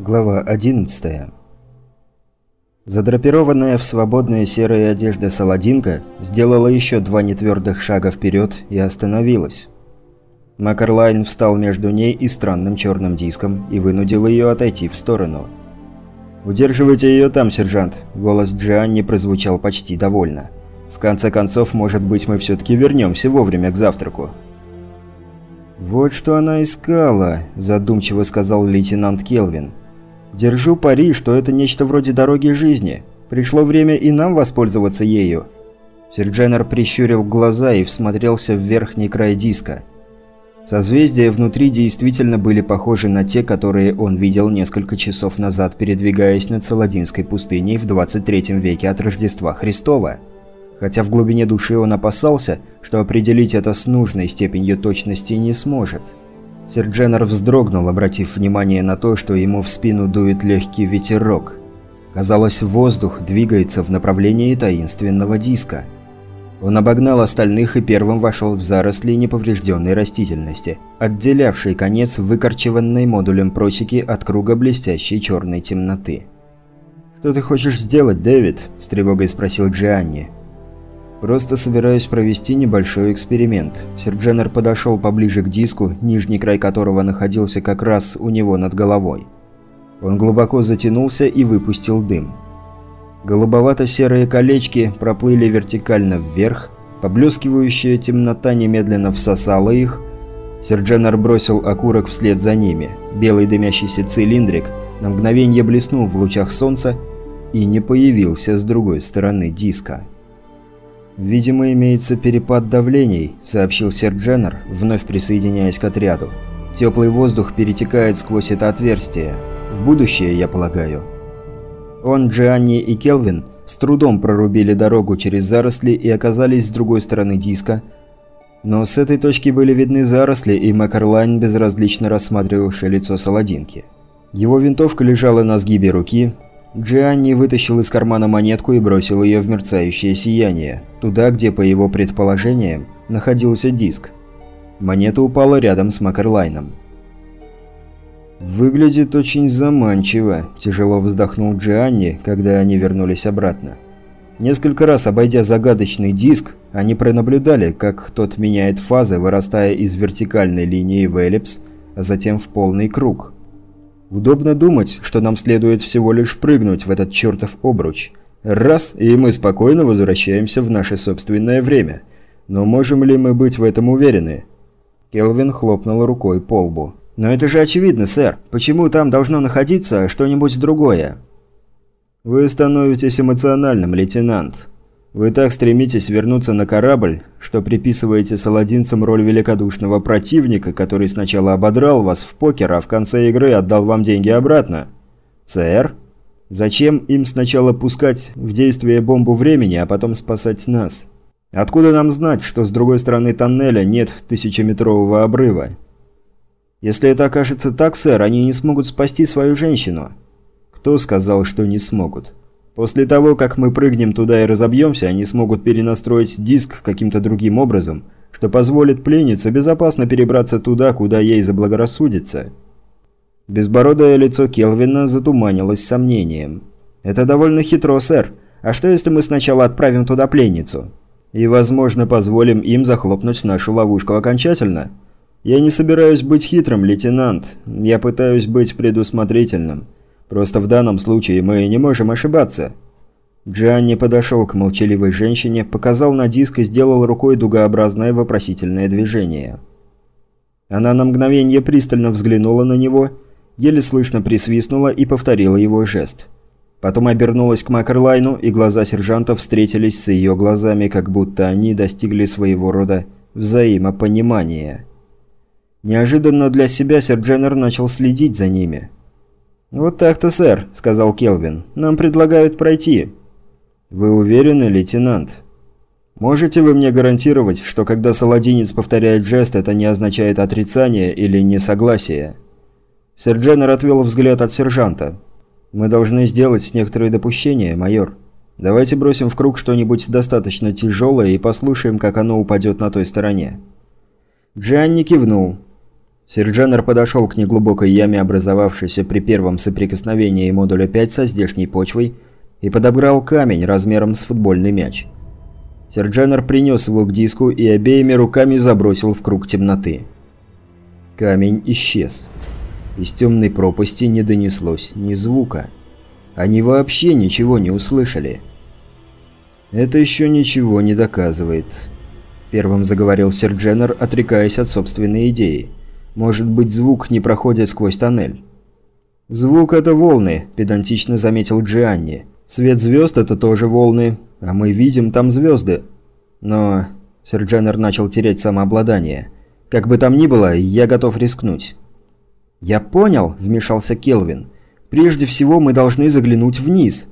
Глава 11 Задрапированная в свободные серые одежды Саладинка сделала еще два нетвердых шага вперед и остановилась. Макарлайн встал между ней и странным черным диском и вынудил ее отойти в сторону. «Удерживайте ее там, сержант!» – голос Джианни прозвучал почти довольно. «В конце концов, может быть, мы все-таки вернемся вовремя к завтраку». «Вот что она искала», – задумчиво сказал лейтенант Келвин. Держу пари, что это нечто вроде дороги жизни. Пришло время и нам воспользоваться ею». Сердженер прищурил глаза и всмотрелся в верхний край диска. Созвездия внутри действительно были похожи на те, которые он видел несколько часов назад, передвигаясь над Саладинской пустыней в 23 веке от Рождества Христова. Хотя в глубине души он опасался, что определить это с нужной степенью точности не сможет. Сердженер вздрогнул, обратив внимание на то, что ему в спину дует легкий ветерок. Казалось, воздух двигается в направлении таинственного диска. Он обогнал остальных и первым вошел в заросли неповрежденной растительности, отделявшей конец выкорчеванной модулем просеки от круга блестящей черной темноты. «Что ты хочешь сделать, Дэвид?» – с тревогой спросил Джианни. Просто собираюсь провести небольшой эксперимент. Сердженер подошел поближе к диску, нижний край которого находился как раз у него над головой. Он глубоко затянулся и выпустил дым. Голубовато-серые колечки проплыли вертикально вверх, поблескивающая темнота немедленно всосала их. Сердженер бросил окурок вслед за ними. Белый дымящийся цилиндрик на мгновение блеснул в лучах солнца и не появился с другой стороны диска. «Видимо, имеется перепад давлений», – сообщил сэр Дженнер, вновь присоединяясь к отряду. «Теплый воздух перетекает сквозь это отверстие. В будущее, я полагаю». Он, Джианни и Келвин с трудом прорубили дорогу через заросли и оказались с другой стороны диска. Но с этой точки были видны заросли, и Макарлайн безразлично рассматривавший лицо Саладинки. Его винтовка лежала на сгибе руки, Джианни вытащил из кармана монетку и бросил ее в мерцающее сияние, туда, где, по его предположениям, находился диск. Монета упала рядом с Макерлайном. «Выглядит очень заманчиво», – тяжело вздохнул Джианни, когда они вернулись обратно. Несколько раз обойдя загадочный диск, они пронаблюдали, как тот меняет фазы, вырастая из вертикальной линии в эллипс, а затем в полный круг. Удобно думать, что нам следует всего лишь прыгнуть в этот чертов обруч. Раз, и мы спокойно возвращаемся в наше собственное время. Но можем ли мы быть в этом уверены? Келвин хлопнул рукой по лбу. «Но это же очевидно, сэр. Почему там должно находиться что-нибудь другое?» «Вы становитесь эмоциональным, лейтенант. Вы так стремитесь вернуться на корабль, что приписываете саладинцам роль великодушного противника, который сначала ободрал вас в покер, а в конце игры отдал вам деньги обратно. Сэр? Зачем им сначала пускать в действие бомбу времени, а потом спасать нас? Откуда нам знать, что с другой стороны тоннеля нет тысячеметрового обрыва? Если это окажется так, сэр, они не смогут спасти свою женщину. Кто сказал, что не смогут? После того, как мы прыгнем туда и разобьемся, они смогут перенастроить диск каким-то другим образом, что позволит пленнице безопасно перебраться туда, куда ей заблагорассудится. Безбородое лицо Келвина затуманилось сомнением. «Это довольно хитро, сэр. А что, если мы сначала отправим туда пленницу? И, возможно, позволим им захлопнуть нашу ловушку окончательно? Я не собираюсь быть хитрым, лейтенант. Я пытаюсь быть предусмотрительным. Просто в данном случае мы не можем ошибаться». Джанни подошел к молчаливой женщине, показал на диск и сделал рукой дугообразное вопросительное движение. Она на мгновение пристально взглянула на него, еле слышно присвистнула и повторила его жест. Потом обернулась к Макерлайну, и глаза сержанта встретились с ее глазами, как будто они достигли своего рода взаимопонимания. Неожиданно для себя Сердженер начал следить за ними – «Вот так-то, сэр», – сказал Келвин. «Нам предлагают пройти». «Вы уверены, лейтенант?» «Можете вы мне гарантировать, что когда саладинец повторяет жест, это не означает отрицание или несогласие?» Сэр Дженнер отвел взгляд от сержанта. «Мы должны сделать некоторые допущения, майор. Давайте бросим в круг что-нибудь достаточно тяжелое и послушаем, как оно упадет на той стороне». Джанни кивнул. Серджанер подошел к неглубокой яме, образовавшейся при первом соприкосновении модуля 5 со здешней почвой, и подобрал камень размером с футбольный мяч. Серджанер принес его к диску и обеими руками забросил в круг темноты. Камень исчез. Из темной пропасти не донеслось ни звука. Они вообще ничего не услышали. «Это еще ничего не доказывает», – первым заговорил Сердженер, отрекаясь от собственной идеи – может быть, звук не проходит сквозь тоннель. «Звук – это волны», – педантично заметил Джианни. «Свет звезд – это тоже волны, а мы видим там звезды». Но Серджанер начал терять самообладание. «Как бы там ни было, я готов рискнуть». «Я понял», – вмешался Келвин. «Прежде всего мы должны заглянуть вниз».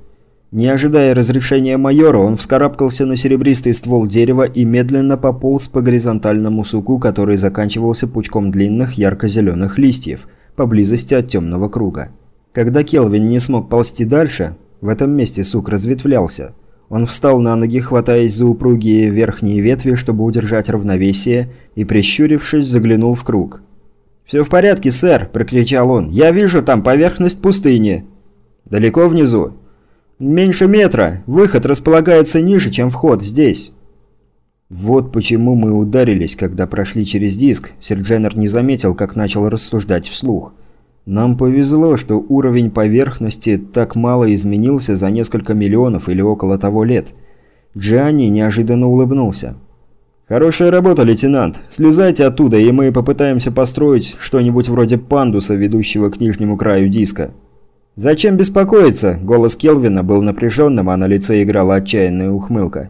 Не ожидая разрешения майора, он вскарабкался на серебристый ствол дерева и медленно пополз по горизонтальному суку, который заканчивался пучком длинных ярко-зеленых листьев, поблизости от темного круга. Когда Келвин не смог ползти дальше, в этом месте сук разветвлялся. Он встал на ноги, хватаясь за упругие верхние ветви, чтобы удержать равновесие, и, прищурившись, заглянул в круг. «Все в порядке, сэр!» – прокричал он. «Я вижу там поверхность пустыни!» «Далеко внизу?» «Меньше метра. Выход располагается ниже, чем вход здесь». Вот почему мы ударились, когда прошли через диск. Сердженер не заметил, как начал рассуждать вслух. Нам повезло, что уровень поверхности так мало изменился за несколько миллионов или около того лет. Джанни неожиданно улыбнулся. «Хорошая работа, лейтенант. Слезайте оттуда, и мы попытаемся построить что-нибудь вроде пандуса, ведущего к нижнему краю диска». «Зачем беспокоиться?» – голос Келвина был напряженным, а на лице играла отчаянная ухмылка.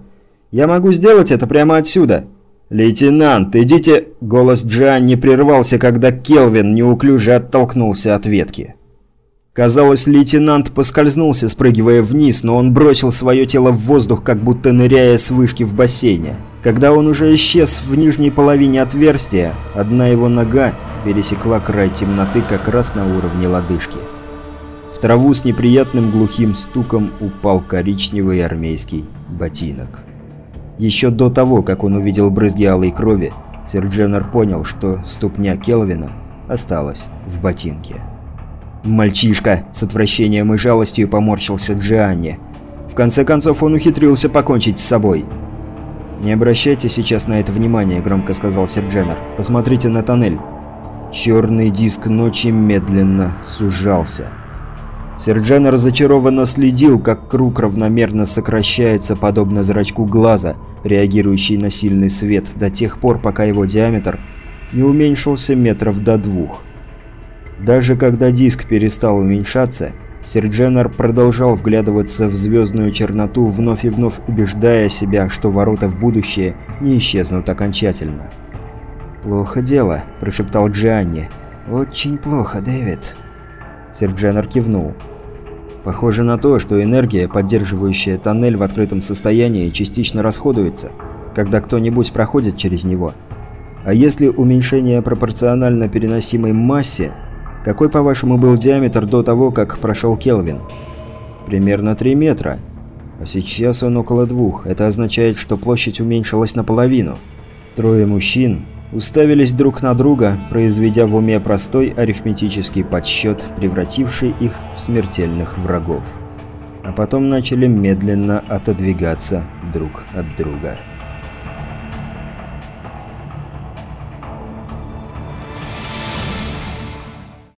«Я могу сделать это прямо отсюда!» «Лейтенант, идите!» – голос Джан не прервался, когда Келвин неуклюже оттолкнулся от ветки. Казалось, лейтенант поскользнулся, спрыгивая вниз, но он бросил свое тело в воздух, как будто ныряя с вышки в бассейне. Когда он уже исчез в нижней половине отверстия, одна его нога пересекла край темноты как раз на уровне лодыжки траву с неприятным глухим стуком упал коричневый армейский ботинок. Еще до того, как он увидел брызги алой крови, Сердженер понял, что ступня Келвина осталась в ботинке. «Мальчишка!» – с отвращением и жалостью поморщился Джианни. В конце концов он ухитрился покончить с собой. «Не обращайте сейчас на это внимания», – громко сказал Сердженер. «Посмотрите на тоннель». Черный диск ночи медленно сужался. Серджан разочарованно следил, как круг равномерно сокращается, подобно зрачку глаза, реагирующий на сильный свет, до тех пор, пока его диаметр не уменьшился метров до двух. Даже когда диск перестал уменьшаться, Сердженер продолжал вглядываться в звездную черноту, вновь и вновь убеждая себя, что ворота в будущее не исчезнут окончательно. «Плохо дело», – прошептал Джианни. «Очень плохо, Дэвид». Сердженер кивнул. Похоже на то, что энергия, поддерживающая тоннель в открытом состоянии, частично расходуется, когда кто-нибудь проходит через него. А если уменьшение пропорционально переносимой массе, какой, по-вашему, был диаметр до того, как прошел Келвин? Примерно 3 метра. А сейчас он около двух. Это означает, что площадь уменьшилась наполовину. Трое мужчин, уставились друг на друга, произведя в уме простой арифметический подсчет, превративший их в смертельных врагов. А потом начали медленно отодвигаться друг от друга.